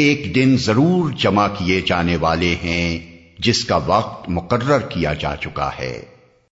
ایک دن ضرور جمع کیے جانے والے ہیں، جس کا وقت مقرر کیا جا چکا ہے۔